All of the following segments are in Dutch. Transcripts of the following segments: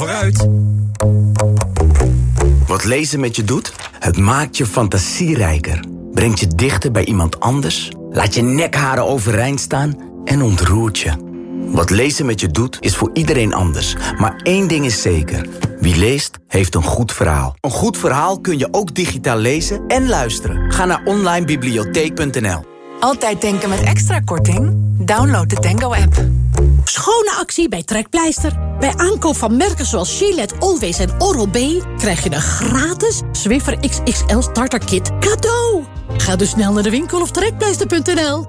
vooruit. Wat lezen met je doet? Het maakt je fantasierijker. Brengt je dichter bij iemand anders. Laat je nekharen overeind staan en ontroert je. Wat lezen met je doet, is voor iedereen anders. Maar één ding is zeker. Wie leest, heeft een goed verhaal. Een goed verhaal kun je ook digitaal lezen en luisteren. Ga naar onlinebibliotheek.nl Altijd denken met extra korting? Download de Tango-app. Schone actie bij Trekpleister. Bij aankoop van merken zoals Gillette, Always en Oral-B... krijg je een gratis Swiffer XXL starter kit cadeau. Ga dus snel naar de winkel of trekpleister.nl.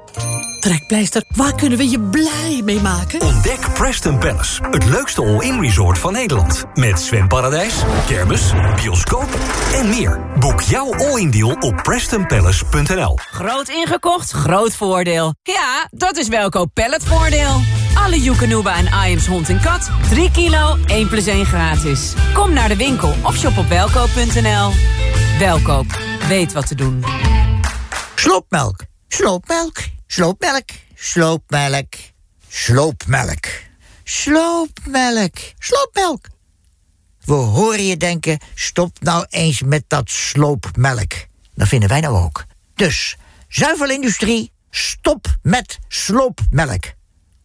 Trekpleister, waar kunnen we je blij mee maken? Ontdek Preston Palace, het leukste all-in resort van Nederland. Met zwemparadijs, kermis, bioscoop en meer. Boek jouw all-in deal op prestonpalace.nl. Groot ingekocht, groot voordeel. Ja, dat is Welkoop Palletvoordeel. Alle Joekanuba en Iams hond en kat. 3 kilo, 1 plus 1 gratis. Kom naar de winkel of shop op welkoop.nl. Welkoop, weet wat te doen. Sloopmelk, sloopmelk, sloopmelk, sloopmelk, sloopmelk, sloopmelk, sloopmelk. We horen je denken, stop nou eens met dat sloopmelk. Dat vinden wij nou ook. Dus, zuivelindustrie, stop met sloopmelk.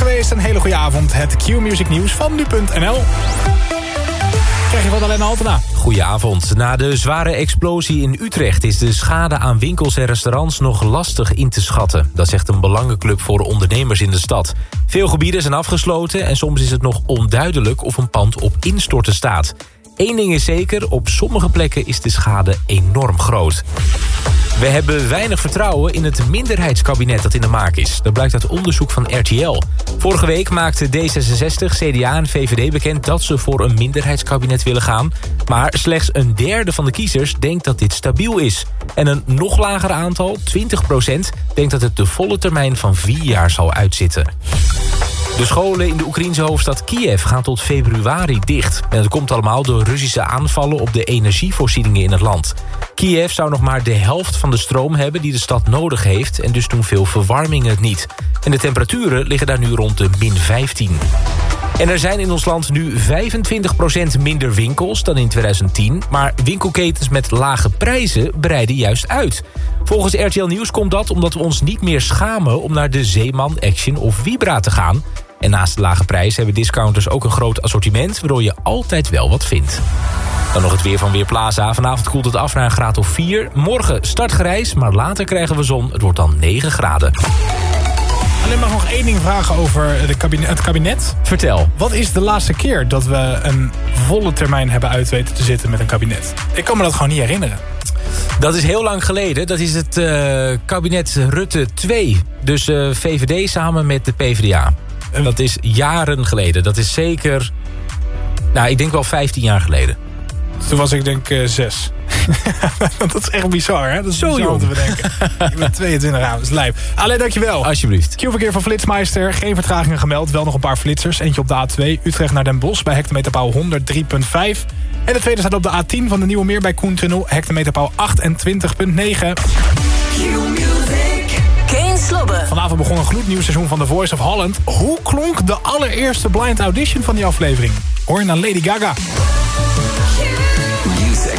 geweest, een hele goede avond. Het Q-Music nieuws van nu.nl. Krijg je van Alain Altena. Goedenavond. Na de zware explosie in Utrecht is de schade aan winkels en restaurants nog lastig in te schatten. Dat zegt een belangenclub voor ondernemers in de stad. Veel gebieden zijn afgesloten en soms is het nog onduidelijk of een pand op instorten staat. Eén ding is zeker, op sommige plekken is de schade enorm groot. We hebben weinig vertrouwen in het minderheidskabinet dat in de maak is. Dat blijkt uit onderzoek van RTL. Vorige week maakte D66, CDA en VVD bekend dat ze voor een minderheidskabinet willen gaan. Maar slechts een derde van de kiezers denkt dat dit stabiel is. En een nog lager aantal, 20% denkt dat het de volle termijn van vier jaar zal uitzitten. De scholen in de Oekraïnse hoofdstad Kiev gaan tot februari dicht. En dat komt allemaal door Russische aanvallen op de energievoorzieningen in het land. Kiev zou nog maar de helft van de stroom hebben die de stad nodig heeft... en dus doen veel verwarming het niet. En de temperaturen liggen daar nu rond de min 15. En er zijn in ons land nu 25% minder winkels dan in 2010... maar winkelketens met lage prijzen breiden juist uit. Volgens RTL Nieuws komt dat omdat we ons niet meer schamen... om naar de Zeeman, Action of Vibra te gaan... En naast de lage prijs hebben discounters ook een groot assortiment... waardoor je altijd wel wat vindt. Dan nog het weer van Weerplaza. Vanavond koelt het af naar een graad of 4. Morgen start grijs, maar later krijgen we zon. Het wordt dan 9 graden. Alleen mag nog één ding vragen over de kabinet, het kabinet. Vertel. Wat is de laatste keer dat we een volle termijn hebben uit weten te zitten met een kabinet? Ik kan me dat gewoon niet herinneren. Dat is heel lang geleden. Dat is het uh, kabinet Rutte 2. Dus uh, VVD samen met de PvdA. En dat is jaren geleden. Dat is zeker, nou, ik denk wel 15 jaar geleden. Toen was ik denk uh, zes. dat is echt bizar, hè? Dat is Zo bizar om te bedenken. ik ben 22 jaar, dat is lijp. Alleen dankjewel. Alsjeblieft. Q-verkeer van Flitsmeister. Geen vertragingen gemeld. Wel nog een paar flitsers. Eentje op de A2. Utrecht naar Den Bosch bij hectometerpaal 103.5. En de tweede staat op de A10 van de Nieuwe Meer bij Koentunnel. Hectometerpaal 28.9. Vanavond begon een gloednieuw seizoen van The Voice of Holland. Hoe klonk de allereerste blind audition van die aflevering? Hoor je naar Lady Gaga. Music.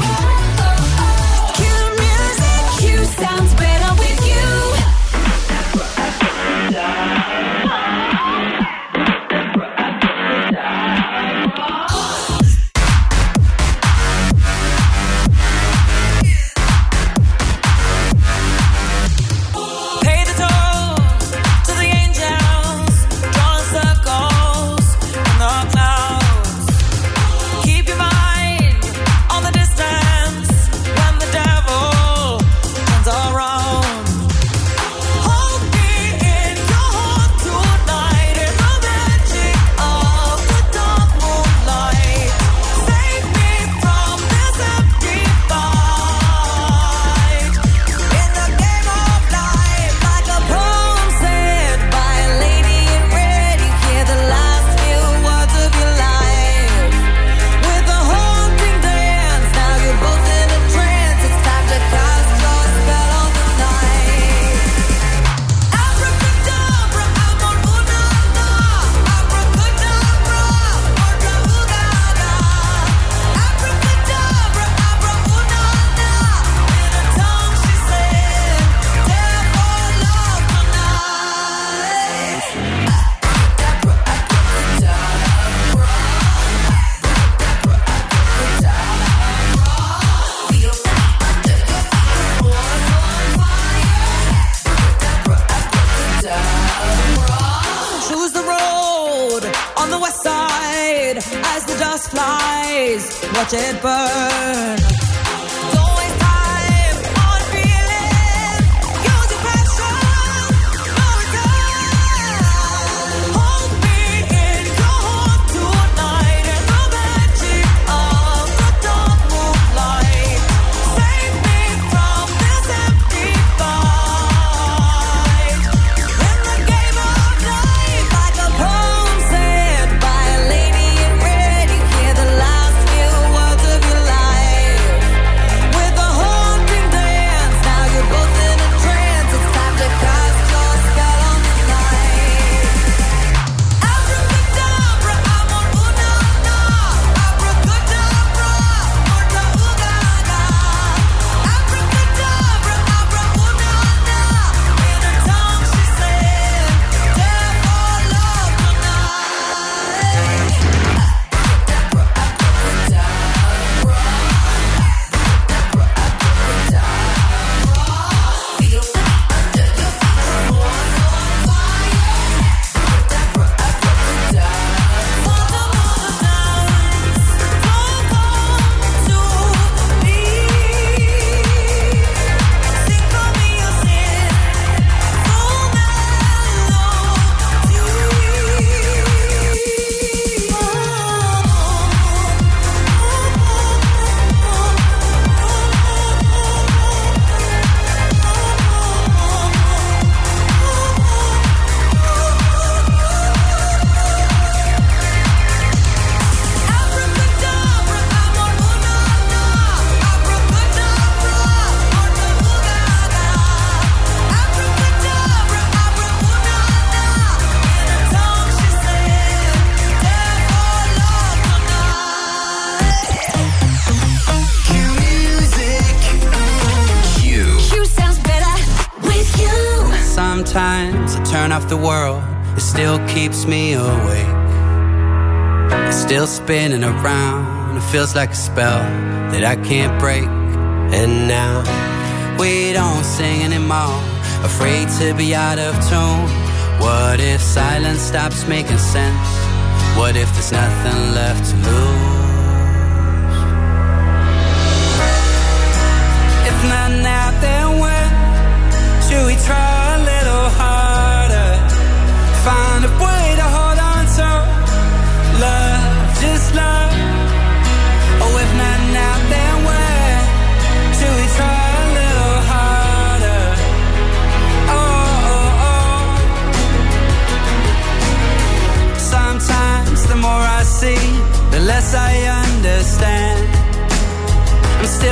feels like a spell that I can't break. And now we don't sing anymore, afraid to be out of tune. What if silence stops making sense? What if there's nothing left to lose?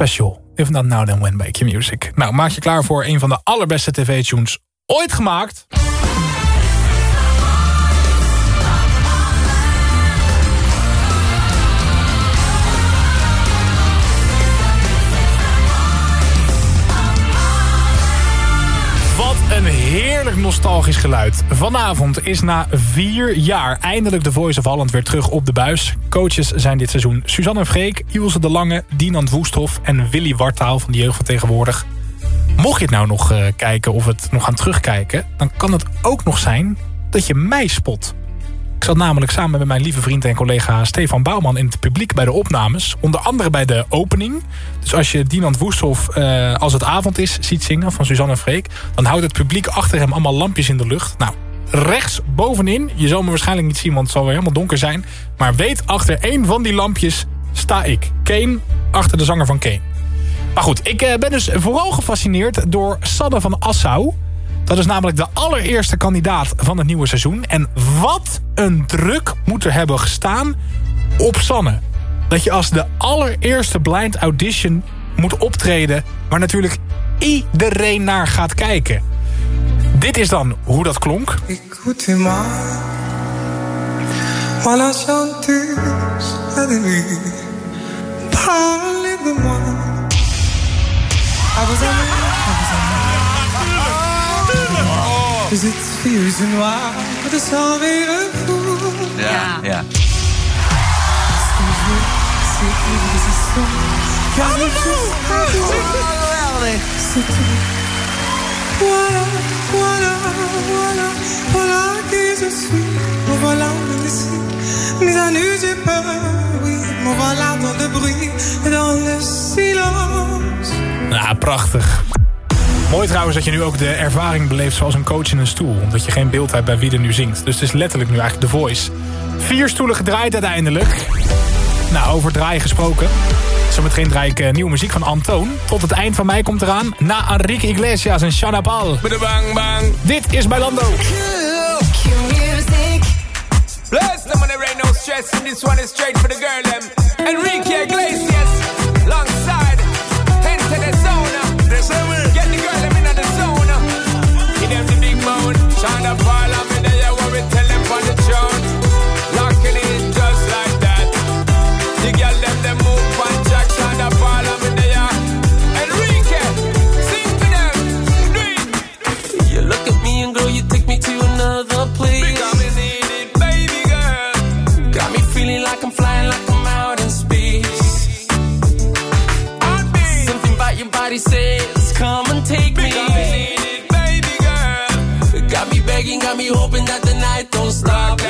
Special. If not now, then when bij Q-Music. Nou, maak je klaar voor een van de allerbeste tv-tunes ooit gemaakt. Nostalgisch geluid. Vanavond is na vier jaar eindelijk de Voice of Holland weer terug op de buis. Coaches zijn dit seizoen Suzanne Freek, Ilse de Lange, Dinant Woesthof en Willy Wartaal van de jeugd van tegenwoordig. Mocht je het nou nog eh, kijken of het nog gaan terugkijken... dan kan het ook nog zijn dat je mij spot. Ik zat namelijk samen met mijn lieve vriend en collega Stefan Bouwman... in het publiek bij de opnames. Onder andere bij de opening. Dus als je Dinant Woesthof eh, als het avond is ziet zingen van Suzanne Freek... dan houdt het publiek achter hem allemaal lampjes in de lucht. Nou, rechts bovenin, je zal me waarschijnlijk niet zien... want het zal weer helemaal donker zijn... maar weet, achter één van die lampjes sta ik. Kane, achter de zanger van Kane. Maar goed, ik eh, ben dus vooral gefascineerd door Sanne van Assau. Dat is namelijk de allereerste kandidaat van het nieuwe seizoen. En wat een druk moet er hebben gestaan op Sanne. Dat je als de allereerste blind audition moet optreden... waar natuurlijk iedereen naar gaat kijken. Dit is dan hoe dat klonk. La chanteuse de c'est une des histoires qui arrivent jusqu'à vous. C'est tout. Voilà, voilà, voilà, voilà qui je suis. Me voilà ici, mise à nu, j'ai peur, oui. Me voilà dans le bruit et dans le silence. Ja, prachtig. Mooi trouwens dat je nu ook de ervaring beleeft zoals een coach in een stoel. Omdat je geen beeld hebt bij wie er nu zingt. Dus het is letterlijk nu eigenlijk The Voice. Vier stoelen gedraaid uiteindelijk. Nou, over draaien gesproken. Zometeen draai ik eh, nieuwe muziek van Antoon. Tot het eind van mij komt eraan. Na Enrique Iglesias en Shana Paul. Bang bang. Dit is Bailando. Bless them when there ain't no stress, and this one is straight for the girl them. Enrique Iglesias, alongside, into the zone. Moan, Shonda Paul, I'm in there, what we tell them me hoping that the night don't stop.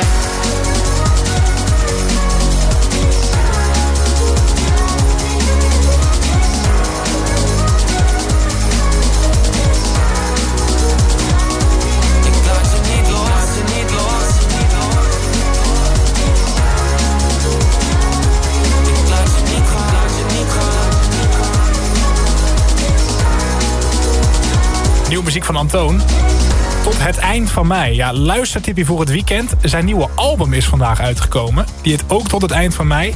van Antoon. Tot het eind van mei. Ja, luistertipje voor het weekend. Zijn nieuwe album is vandaag uitgekomen. Die het ook tot het eind van mei.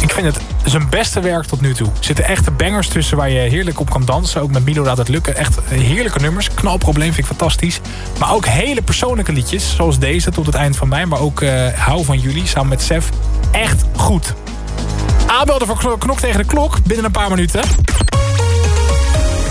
Ik vind het zijn beste werk tot nu toe. Er zitten echte bangers tussen waar je heerlijk op kan dansen. Ook met Milo laat het lukken. Echt heerlijke nummers. Knalprobleem vind ik fantastisch. Maar ook hele persoonlijke liedjes. Zoals deze tot het eind van mei. Maar ook eh, Hou van jullie samen met Sef. Echt goed. Aanbelden voor knok tegen de klok binnen een paar minuten.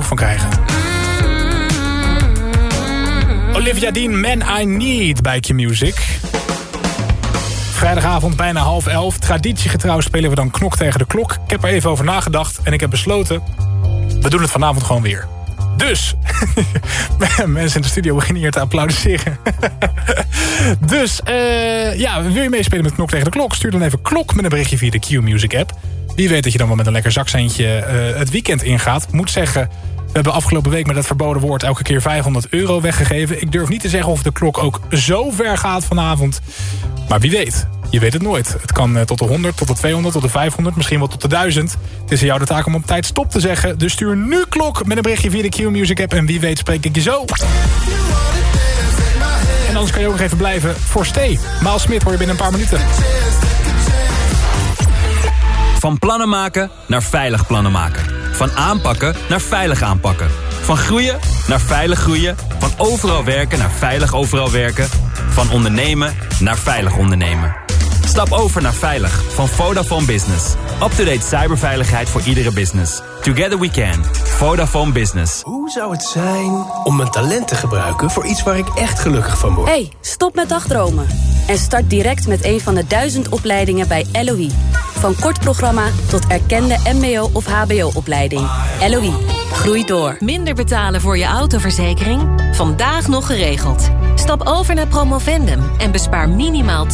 van krijgen. Olivia Dean, Man I Need bij Q-Music. Vrijdagavond bijna half elf. Traditiegetrouw spelen we dan knok tegen de klok. Ik heb er even over nagedacht en ik heb besloten... we doen het vanavond gewoon weer. Dus, mensen in de studio beginnen hier te applaudisseren. dus, uh, ja, wil je meespelen met Knok tegen de Klok? Stuur dan even Klok met een berichtje via de Q-Music app. Wie weet dat je dan wel met een lekker zakcentje eh, het weekend ingaat. Moet zeggen, we hebben afgelopen week met dat verboden woord... elke keer 500 euro weggegeven. Ik durf niet te zeggen of de klok ook zo ver gaat vanavond. Maar wie weet, je weet het nooit. Het kan eh, tot de 100, tot de 200, tot de 500, misschien wel tot de 1000. Het is aan jou de taak om op tijd stop te zeggen. Dus stuur nu klok met een berichtje via de Q-Music app. En wie weet spreek ik je zo. En anders kan je ook nog even blijven voor Stee. Maal Smit hoor je binnen een paar minuten. Van plannen maken naar veilig plannen maken. Van aanpakken naar veilig aanpakken. Van groeien naar veilig groeien. Van overal werken naar veilig overal werken. Van ondernemen naar veilig ondernemen. Stap over naar Veilig van Vodafone Business. Up-to-date cyberveiligheid voor iedere business. Together we can. Vodafone Business. Hoe zou het zijn om mijn talent te gebruiken voor iets waar ik echt gelukkig van word? hey, stop met dagdromen. En start direct met een van de duizend opleidingen bij LOE. Van kort programma tot erkende mbo- of hbo-opleiding. LOE, groei door. Minder betalen voor je autoverzekering? Vandaag nog geregeld. Stap over naar Promovendum en bespaar minimaal 20%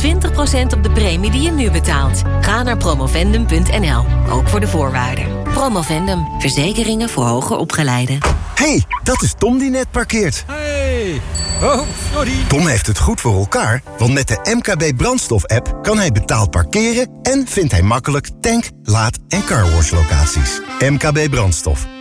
op de premie die je nu betaalt. Ga naar promovendum.nl, ook voor de voorwaarden. Promovendum, verzekeringen voor hoger opgeleiden. hey, dat is Tom die net parkeert. Hey. Oh, sorry. Tom heeft het goed voor elkaar, want met de MKB brandstof-app... kan hij betaald parkeren en vindt hij makkelijk tank, laad- en carwash-locaties. MKB brandstof,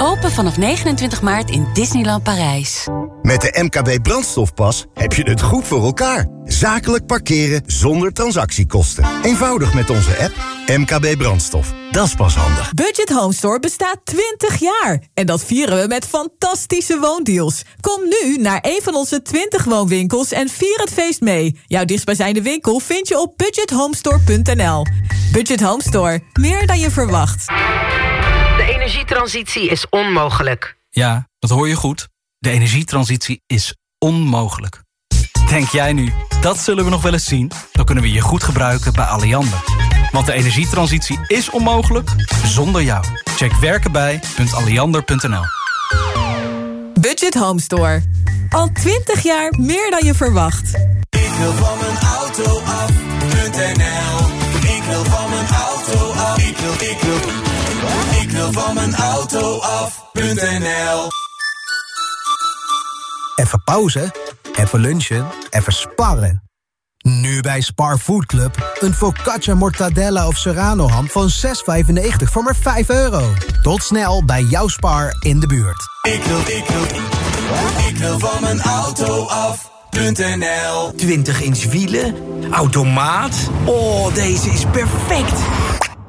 Open vanaf 29 maart in Disneyland Parijs. Met de MKB brandstofpas heb je het goed voor elkaar. Zakelijk parkeren zonder transactiekosten. Eenvoudig met onze app MKB brandstof. Dat is pas handig. Budget Home Store bestaat 20 jaar. En dat vieren we met fantastische woondeals. Kom nu naar een van onze 20 woonwinkels en vier het feest mee. Jouw dichtstbijzijnde winkel vind je op budgethomestore.nl. Budget Home Store. Meer dan je verwacht. De energietransitie is onmogelijk. Ja, dat hoor je goed. De energietransitie is onmogelijk. Denk jij nu, dat zullen we nog wel eens zien? Dan kunnen we je goed gebruiken bij Alliander. Want de energietransitie is onmogelijk zonder jou. Check werkenbij.alliander.nl Budget Home Store. Al 20 jaar meer dan je verwacht. Ik wil van mijn auto af.nl Ik wil van mijn auto af. Ik wil, ik wil, wil van mijn auto af.nl Even pauze, even lunchen, even sparren. Nu bij Spar Food Club. Een focaccia mortadella of serrano ham van 6,95 voor maar 5 euro. Tot snel bij jouw Spar in de buurt. Ik wil, ik wil, ik wil van mijn auto af.nl 20 inch wielen, automaat. Oh, deze is perfect.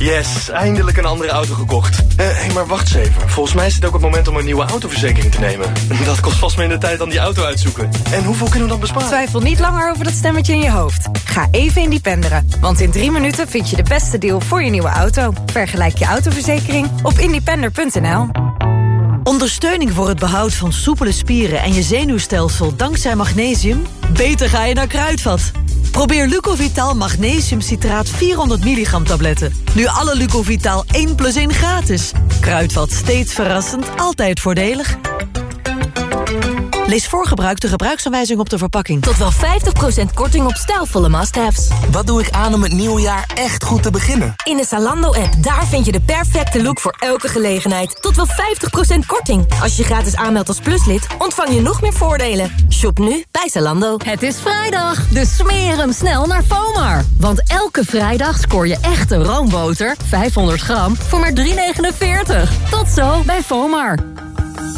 Yes, eindelijk een andere auto gekocht. Hé, hey, maar wacht eens even. Volgens mij is het ook het moment om een nieuwe autoverzekering te nemen. Dat kost vast minder tijd dan die auto uitzoeken. En hoeveel kunnen we dan besparen? Twijfel niet langer over dat stemmetje in je hoofd. Ga even independeren, want in drie minuten vind je de beste deal voor je nieuwe auto. Vergelijk je autoverzekering op independer.nl. Ondersteuning voor het behoud van soepele spieren en je zenuwstelsel dankzij magnesium? Beter ga je naar Kruidvat. Probeer Lucovital Magnesium Citraat 400 milligram tabletten. Nu alle Lucovital 1 plus 1 gratis. Kruidvat steeds verrassend, altijd voordelig. Lees voor gebruik de gebruiksaanwijzing op de verpakking. Tot wel 50% korting op stijlvolle must-haves. Wat doe ik aan om het nieuwe jaar echt goed te beginnen? In de Zalando-app, daar vind je de perfecte look voor elke gelegenheid. Tot wel 50% korting. Als je je gratis aanmeldt als pluslid, ontvang je nog meer voordelen. Shop nu bij Zalando. Het is vrijdag, dus smeer hem snel naar FOMAR. Want elke vrijdag scoor je echte roomboter, 500 gram, voor maar 3,49. Tot zo bij FOMAR.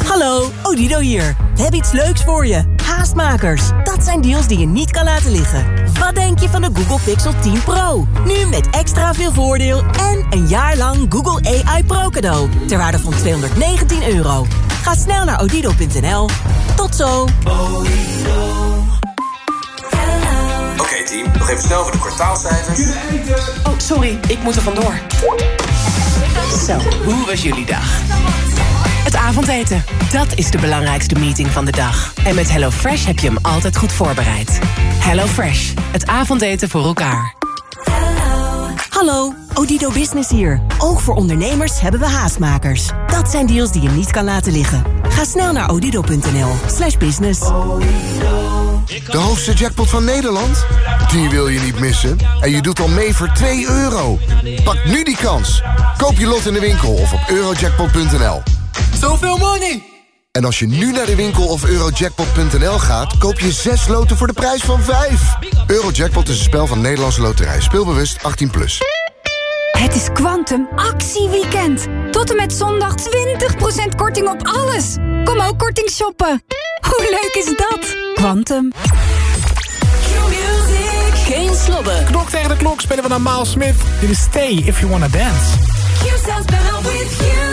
Hallo, Odido hier. We hebben iets leuks voor je. Haastmakers, dat zijn deals die je niet kan laten liggen. Wat denk je van de Google Pixel 10 Pro? Nu met extra veel voordeel en een jaar lang Google AI Pro cadeau. Ter waarde van 219 euro. Ga snel naar odido.nl. Tot zo. Oké team, nog even snel voor de kwartaalcijfers. Oh, sorry, ik moet er vandoor. Zo, hoe was jullie dag? het avondeten. Dat is de belangrijkste meeting van de dag. En met HelloFresh heb je hem altijd goed voorbereid. HelloFresh, het avondeten voor elkaar. Hallo, Odido Business hier. Ook voor ondernemers hebben we haastmakers. Dat zijn deals die je niet kan laten liggen. Ga snel naar odido.nl slash business. De hoogste jackpot van Nederland? Die wil je niet missen. En je doet al mee voor 2 euro. Pak nu die kans. Koop je lot in de winkel of op eurojackpot.nl. Zoveel money! En als je nu naar de winkel of eurojackpot.nl gaat... koop je 6 loten voor de prijs van 5. Eurojackpot is een spel van Nederlandse Loterij. Speelbewust 18+. Plus. Het is Quantum Actieweekend. Tot en met zondag 20% korting op alles. Kom ook korting shoppen. Hoe leuk is dat? Quantum. Geen slobben. Knok tegen de klok spelen we naar Miles Smith. Dit is Stay If You Wanna Dance. Q sounds better with you.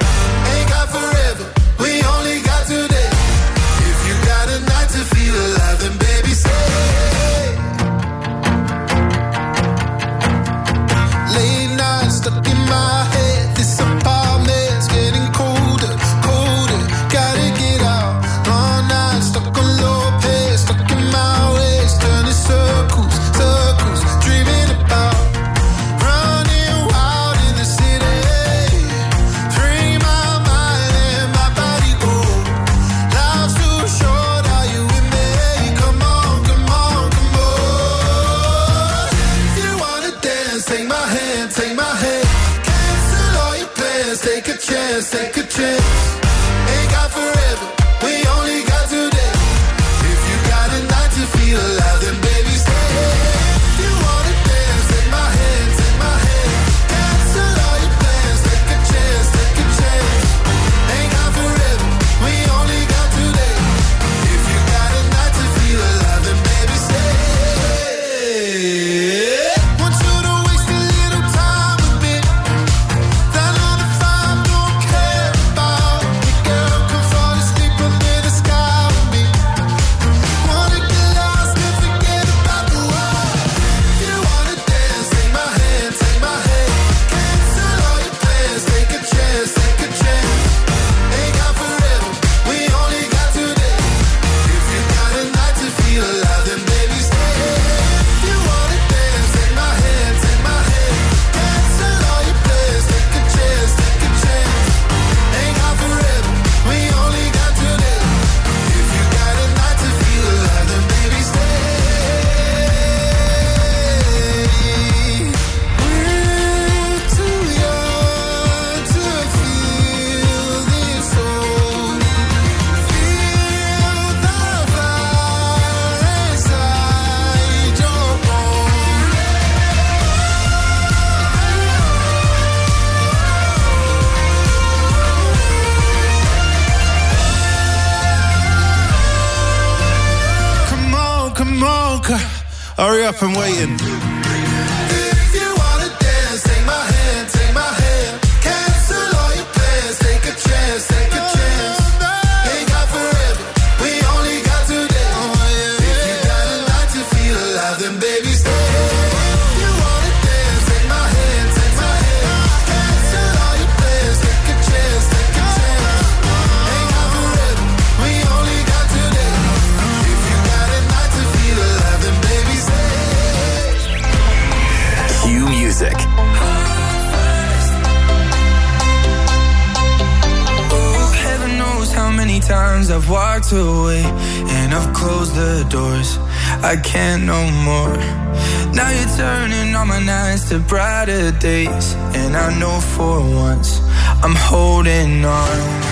let's take a chance away and I've closed the doors. I can't no more. Now you're turning all my nights to brighter days. And I know for once I'm holding on.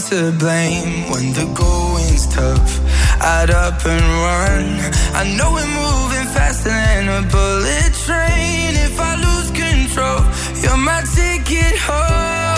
To blame when the going's tough. I'd up and run. I know we're moving faster than a bullet train. If I lose control, you're my ticket home.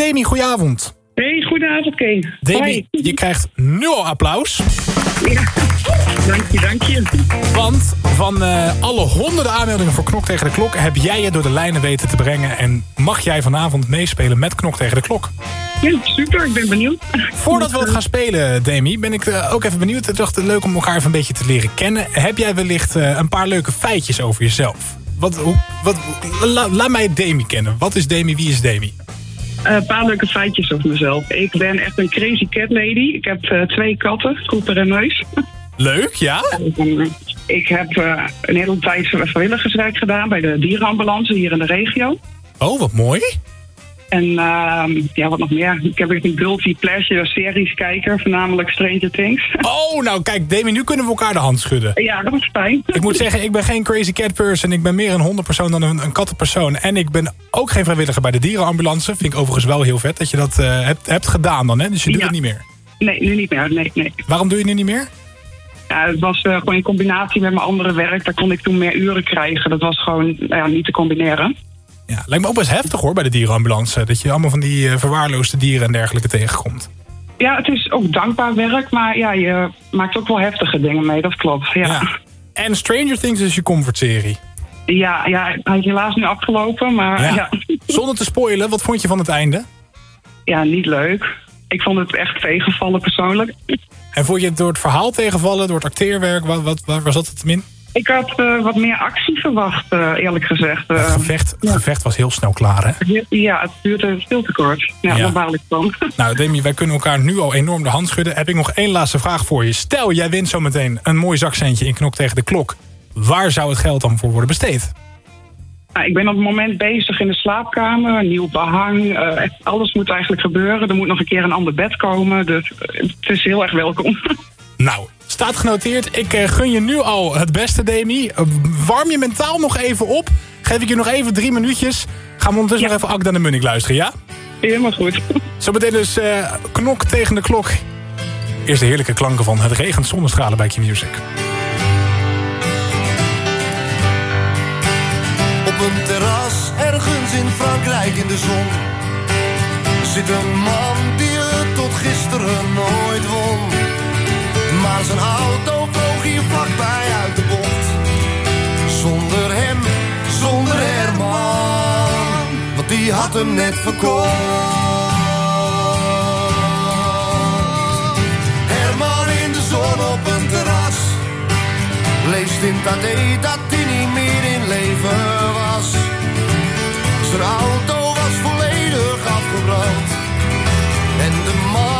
Demi, goedenavond. Hey, goedenavond, Kane. Demi, je krijgt nu al applaus. Dank je, dank je. Want van eh, alle honderden aanmeldingen voor Knok tegen de Klok... heb jij je door de lijnen weten te brengen... en mag jij vanavond meespelen met Knok tegen de Klok. Ja, super, ik ben benieuwd. Voordat we het gaan spelen, Demi, ben ik eh, ook even benieuwd. Ik dacht, leuk om elkaar even een beetje te leren kennen. Heb jij wellicht eh, een paar leuke feitjes over jezelf? Wat, hoe, wat, la- laat mij Demi kennen. Wat is Demi, wie is Demi? Eh, Een paar leuke feitjes over mezelf. Ik ben echt een crazy cat lady. Ik heb eh, twee katten, Cooper en Neus. Leuk, ja? Ik heb eh, een hele tijd vrijwilligerswerk gedaan bij de dierenambulance hier in de regio. Oh, wat mooi. En ehm, ja, wat nog meer? Ik heb echt een guilty pleasure series kijker, voornamelijk Stranger Things. Oh, nou kijk, Demi, nu kunnen we elkaar de hand schudden. Ja, dat is fijn. Ik moet zeggen, ik ben geen crazy cat person. Ik ben meer een hondenpersoon dan een, een kattenpersoon. En ik ben ook geen vrijwilliger bij de dierenambulance. Vind ik overigens wel heel vet dat je dat eh, hebt, hebt gedaan dan, hè? Dus je doet Ja. het niet meer. Nee, nu niet meer. Nee, nee. Waarom doe je het nu niet meer? Ja, het was eh, gewoon in combinatie met mijn andere werk. Daar kon ik toen meer uren krijgen. Dat was gewoon nou ja, niet te combineren. Ja, lijkt me ook best heftig hoor bij de dierenambulance. Dat je allemaal van die eh, verwaarloosde dieren en dergelijke tegenkomt. Ja, het is ook dankbaar werk, maar ja, je maakt ook wel heftige dingen mee, dat klopt. Ja, ja, En Stranger Things is je comfortserie. ja, hij is helaas nu afgelopen, maar Ja. ja. Zonder te spoilen, wat vond je van het einde? Ja, niet leuk. Ik vond het echt tegenvallen persoonlijk. En vond je het door het verhaal tegenvallen, door het acteerwerk? Wat, wat, waar, waar zat het hem in? Ik had eh, wat meer actie verwacht, eh, eerlijk gezegd. Het Eh, gevecht, het gevecht was heel snel klaar, hè? ja, het duurde veel te kort. Ja, Ja. daar ik van. Nou, Demi, wij kunnen elkaar nu al enorm de hand schudden. Heb ik nog één laatste vraag voor je. Stel, jij wint zometeen een mooi zakcentje in Knok tegen de Klok. Waar zou het geld dan voor worden besteed? Nou, ik ben op het moment bezig in de slaapkamer. Nieuw behang. eh, alles moet eigenlijk gebeuren. Er moet nog een keer een ander bed komen. Dus het is heel erg welkom. Nou, staat genoteerd. Ik eh, gun je nu al het beste, Demi. Eh, warm je mentaal nog even op. Geef ik je nog even drie minuutjes. Gaan we ondertussen nog even Akda de Munnik luisteren, ja? Helemaal goed. Zometeen dus eh, knok tegen de klok. Eerst de heerlijke klanken van het regent zonnestralen bij Q-Music. Op een terras ergens in Frankrijk in de zon zit een man die het tot gisteren nooit won. Zijn auto vloog hier vlakbij uit de bocht. Zonder hem, zonder Herman, want die had hem net verkocht. Herman in de zon op een terras leest in Tadé dat hij niet meer in leven was. Zijn auto was volledig afgebrand. En de man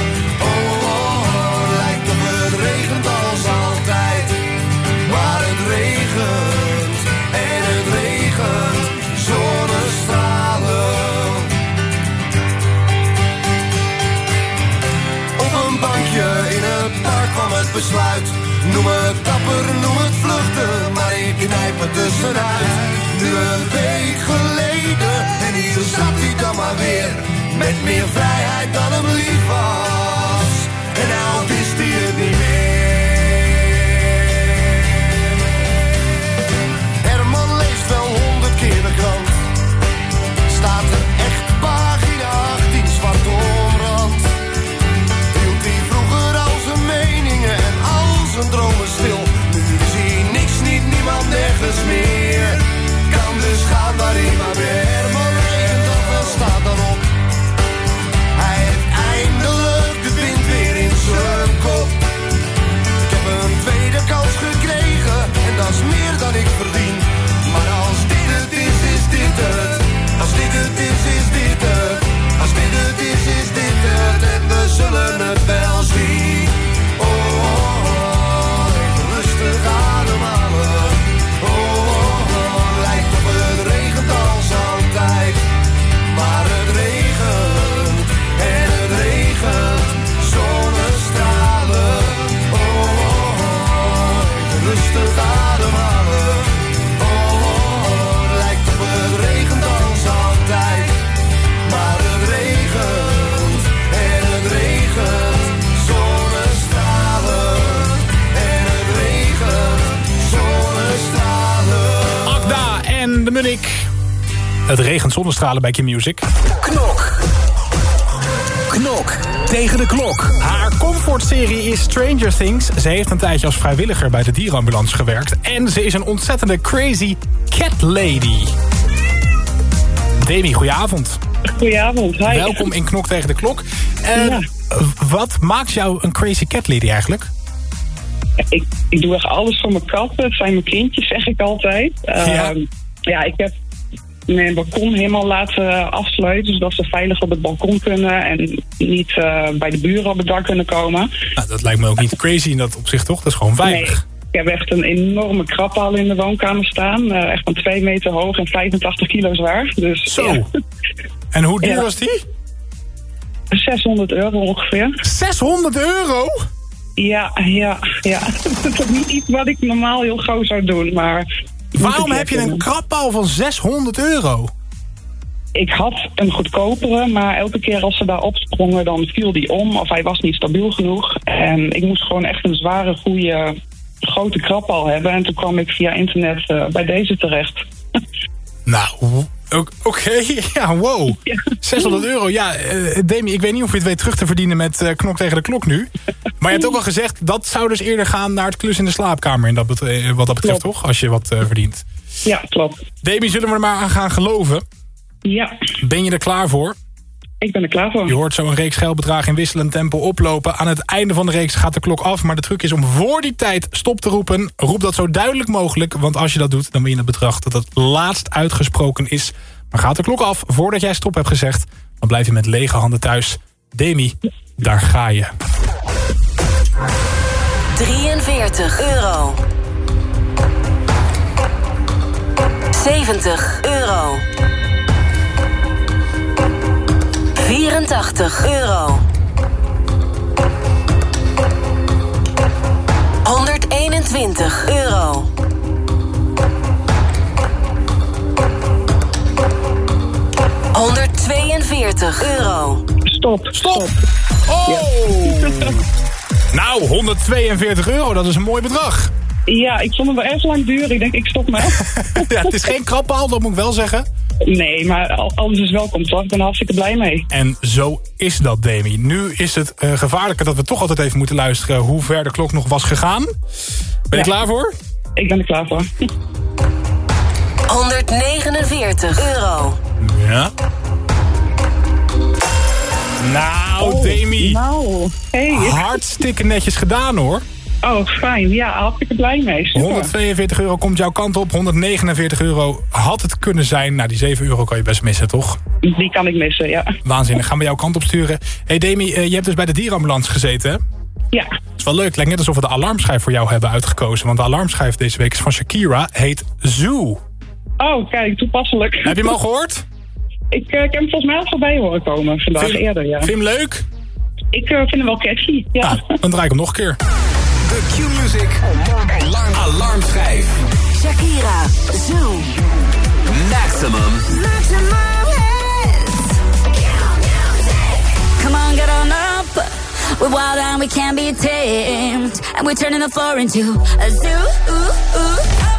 Het regent zonnestralen bij Q-Music. Knok. Knok tegen de klok. Haar comfortserie is Stranger Things. Ze heeft een tijdje als vrijwilliger bij de dierenambulance gewerkt. En ze is een ontzettende crazy cat lady. Demi, goedenavond. Goedenavond, hi. Welkom in Knok tegen de klok. En Wat maakt jou een crazy cat lady eigenlijk? Ik, ik doe echt alles voor mijn katten. Het zijn mijn kindjes, zeg ik altijd. Ja. Ehm, ja, ik heb mijn balkon helemaal laten afsluiten... zodat ze veilig op het balkon kunnen... en niet eh, bij de buren op het dak kunnen komen. Nou, dat lijkt me ook niet crazy in dat opzicht, toch? Dat is gewoon veilig. Nee, ik heb echt een enorme kraphal in de woonkamer staan. eh, echt van 2 meter hoog en 85 kilo zwaar. Dus, Zo. ja. En hoe duur Ja. was die? 600 euro ongeveer. 600 euro? Ja, ja, ja. Dat is niet iets wat ik normaal heel gauw zou doen, maar... Waarom heb je een doen. krabpaal van 600 euro? Ik had een goedkopere, maar elke keer als ze daar opsprongen, dan viel die om. Of hij was niet stabiel genoeg. En ik moest gewoon echt een zware, goede, grote krabbal hebben. En toen kwam ik via internet eh, bij deze terecht. Nou, oké. Ja, wow. 600 euro. Ja, eh, Demi, ik weet niet of je het weet terug te verdienen met eh, knok tegen de klok nu. Maar je hebt ook al gezegd, dat zou dus eerder gaan naar het klus in de slaapkamer. In dat eh, wat dat betreft, toch? Als je wat verdient. Ja, klopt. Demi, zullen we er maar aan gaan geloven? Ja, Ben je er klaar voor? Ik ben er klaar voor. Je hoort zo een reeks geldbedragen in wisselend tempo oplopen. Aan het einde van de reeks gaat de klok af. Maar de truc is om voor die tijd stop te roepen. Roep dat zo duidelijk mogelijk. Want als je dat doet, dan win je het bedrag dat het laatst uitgesproken is. Maar gaat de klok af voordat jij stop hebt gezegd... dan blijf je met lege handen thuis. Demi, daar ga je. 43 euro. 70 euro. 84 euro. 121 euro. 142 euro. Stop, stop. Oh! nou, 142 euro, dat is een mooi bedrag. Ja, ik vond hem wel erg lang duren. Ik denk, ik stop maar. ja, het is geen krabpaal, dat moet ik wel zeggen. Nee, maar al- alles is welkom toch? Ik ben er hartstikke blij mee. En zo is dat, Demi. Nu is het eh, gevaarlijker dat we toch altijd even moeten luisteren... hoe ver de klok nog was gegaan. Ben je klaar voor? Ik ben er klaar voor. 149 euro. Ja. Nou, Demi. Nou, hey. Hartstikke netjes gedaan, hoor. Oh, fijn. Ja, hartstikke blij mee. Super. 142 euro komt jouw kant op. 149 euro had het kunnen zijn. Nou, die 7 euro kan je best missen, toch? Die kan ik missen, ja. Waanzinnig. Gaan we jouw kant op sturen. hey Demi, eh, je hebt dus bij de dierenambulance gezeten, hè? Ja. Het is wel leuk. Het lijkt net alsof we de alarmschijf voor jou hebben uitgekozen. Want de alarmschijf deze week is van Shakira. Heet Zoo. Oh, kijk, toepasselijk. Heb je hem al gehoord? Ik, eh, ik heb hem volgens mij al voorbij horen komen vandaag Vind- eerder, ja. Vind je hem leuk? Ik eh, vind hem wel catchy, ja. Dan draai ik hem nog een keer. De Q-Music Alarm, alarmschijf. Shakira, Zoo. Maximum. Maximum hits. Come on, get on up. We're wild and we can't be tamed. And we're turning the floor into a zoo. We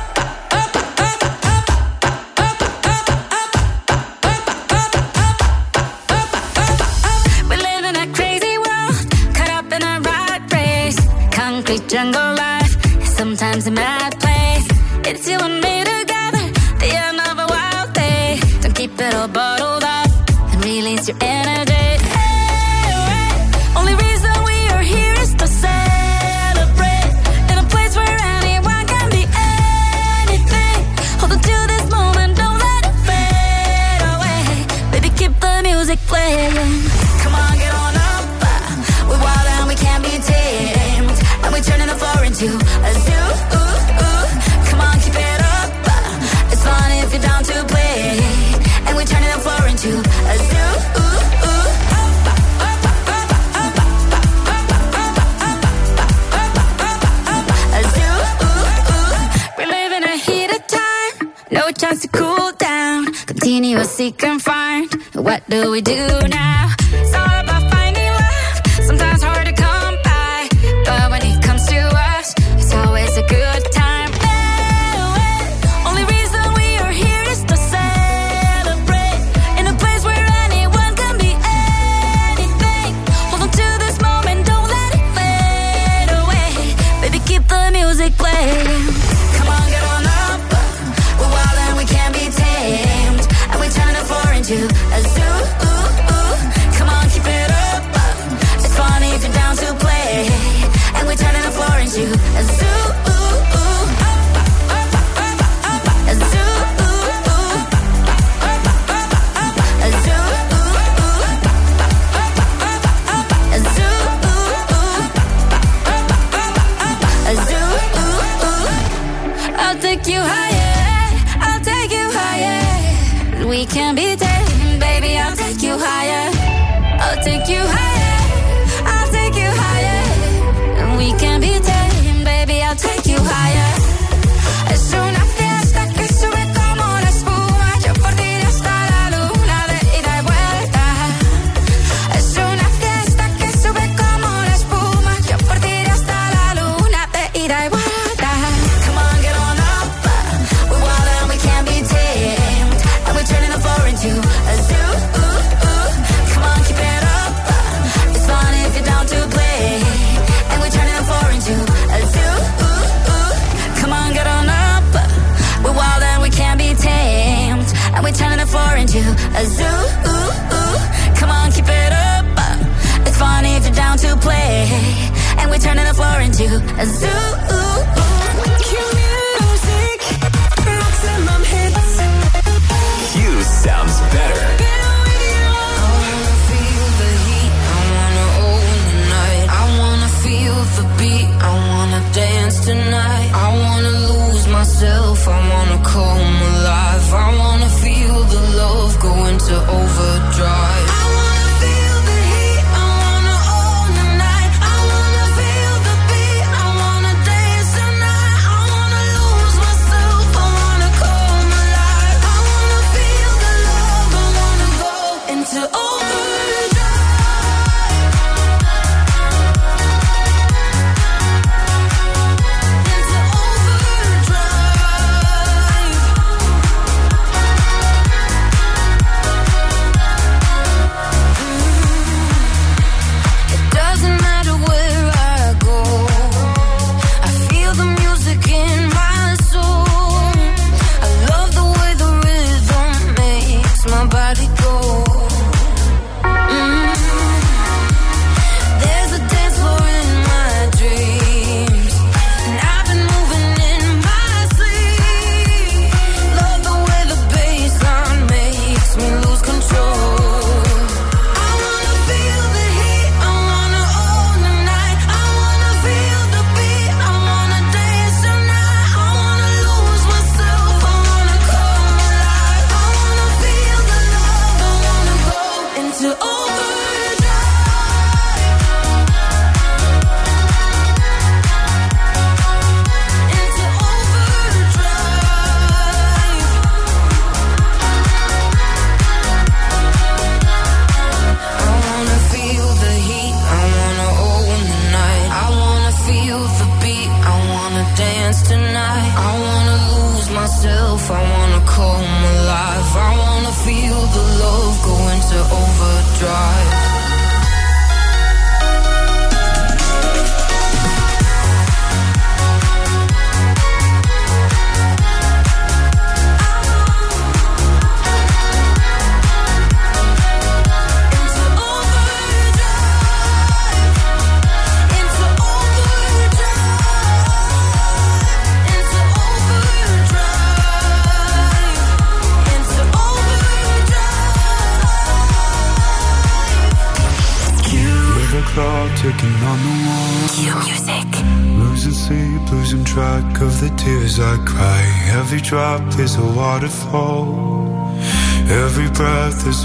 Concrete jungle life, sometimes a mad place. It's you and me together, the end of a wild day. Don't keep it all bottled up and release your energy. Into a zoo. Come on, keep it up. It's fun if you're down to play. And we're turning the floor into a zoo. A zoo. We're living a heated time. No chance to cool down. Continuously confined. What do we do now? As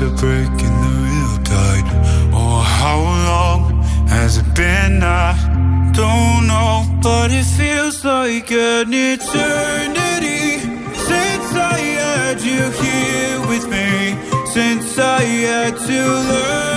a break in the real tide. Oh, how long has it been? I don't know, but it feels like an eternity since I had you here with me. Since I had to learn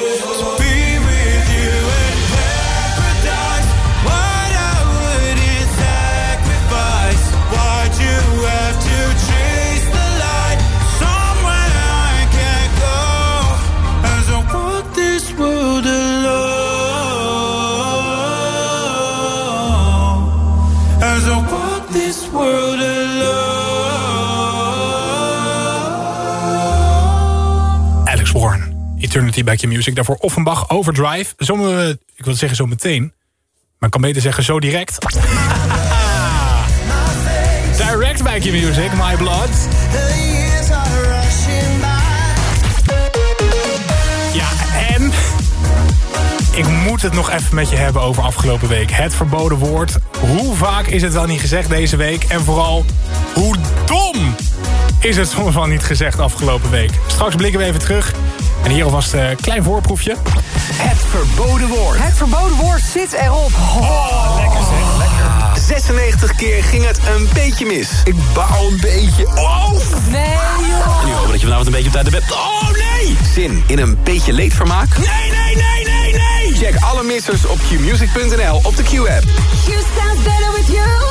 Eternity Back in Music. Daarvoor Offenbach, Overdrive. Zomaar, ik wil zeggen zo meteen. Maar ik kan beter zeggen zo direct. direct Back in Music, My Blood. Ja, en... Ik moet het nog even met je hebben over afgelopen week. Het verboden woord. Hoe vaak is het wel niet gezegd deze week? En vooral, hoe dom is het soms wel niet gezegd afgelopen week? Straks blikken we even terug. En hier alvast een klein voorproefje. Het verboden woord. Het verboden woord zit erop. Oh, lekker zeg, lekker. 96 keer ging het een beetje mis. Ik baal een beetje. Oh! Nee, joh. Nu hopen dat je vanavond een beetje op tijd de bed... Oh, nee! Zin in een beetje leedvermaak? Nee, nee, nee, nee, nee! Check alle missers op qmusic.nl op de Q-app. You sound better with you.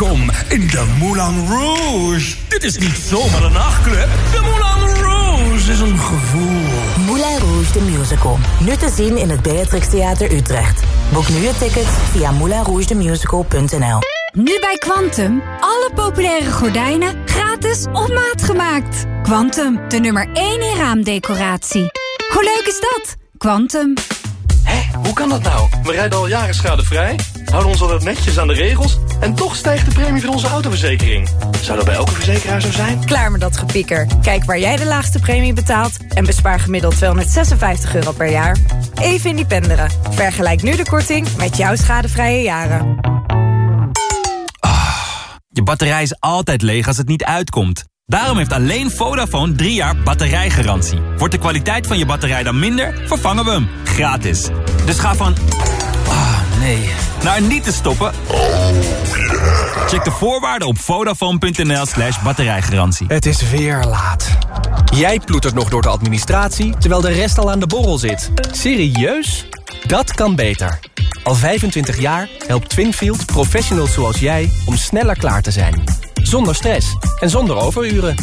Welkom in de Moulin Rouge. Dit is niet zomaar een nachtclub. De Moulin Rouge is een gevoel. Moulin Rouge the Musical. Nu te zien in het Beatrix Theater Utrecht. Boek nu je ticket via moulinrougethemusical.nl Nu bij Quantum. Alle populaire gordijnen gratis op maat gemaakt. Quantum, de nummer 1 in raamdecoratie. Hoe leuk is dat? Quantum. Hoe kan dat nou? We rijden al jaren schadevrij, houden ons altijd netjes aan de regels... en toch stijgt de premie van onze autoverzekering. Zou dat bij elke verzekeraar zo zijn? Klaar met dat gepieker. Kijk waar jij de laagste premie betaalt... en bespaar gemiddeld 256 euro per jaar. Even independeren. Vergelijk nu de korting met jouw schadevrije jaren. Je batterij is altijd leeg als het niet uitkomt. Daarom heeft alleen Vodafone drie jaar batterijgarantie. Wordt de kwaliteit van je batterij dan minder, vervangen we hem. Gratis. Dus ga van... Nee. Naar niet te stoppen. Check de voorwaarden op vodafone.nl slash batterijgarantie. Het is weer laat. Jij ploetert nog door de administratie, terwijl de rest al aan de borrel zit. Serieus? Dat kan beter. Al 25 jaar helpt Twinfield professionals zoals jij om sneller klaar te zijn. Zonder stress en zonder overuren.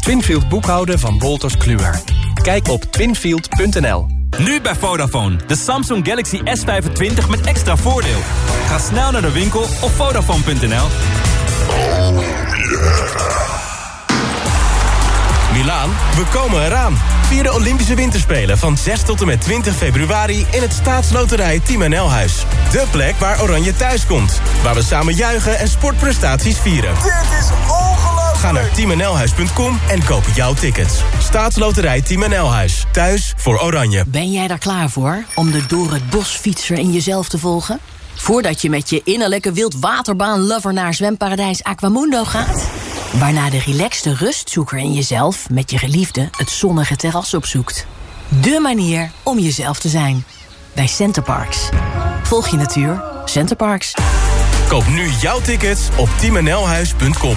Twinfield boekhouden van Wolters Kluwer. Kijk op twinfield.nl. Nu bij Vodafone. De Samsung Galaxy S25 met extra voordeel. Ga snel naar de winkel of Vodafone.nl. Milaan, we komen eraan. Vier de Olympische Winterspelen van 6 tot en met 20 februari... in het staatsloterij Team NL Huis. De plek waar Oranje thuis komt. Waar we samen juichen en sportprestaties vieren. Dit is! Ga naar teamnlhuis.com en koop jouw tickets. Staatsloterij Team NL Huis. Thuis voor Oranje. Ben jij daar klaar voor om de door het bos fietser in jezelf te volgen? Voordat je met je innerlijke wildwaterbaan-lover naar zwemparadijs Aquamundo gaat? Waarna de relaxte rustzoeker in jezelf met je geliefde het zonnige terras opzoekt. De manier om jezelf te zijn. Bij Centerparks. Volg je natuur. Centerparks. Koop nu jouw tickets op teamnlhuis.com.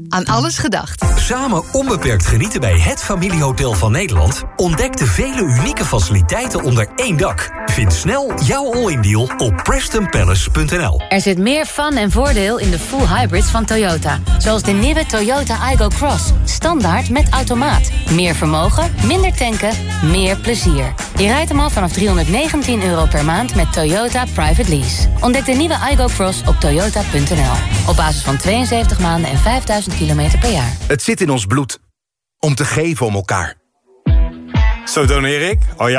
Aan alles gedacht. Samen onbeperkt genieten bij het familiehotel van Nederland. Ontdek de vele unieke faciliteiten onder één dak. Vind snel jouw all-in deal op prestonpalace.nl. Er zit meer fun en voordeel in de full hybrids van Toyota. Zoals de nieuwe Toyota Igo Cross. Standaard met automaat. Meer vermogen, minder tanken, meer plezier. Je rijdt hem al vanaf 319 euro per maand met Toyota Private Lease. Ontdek de nieuwe Igo Cross op toyota.nl. Op basis van 72 maanden en 5000 Het zit in ons bloed. Om te geven om elkaar. Zo doneer ik, al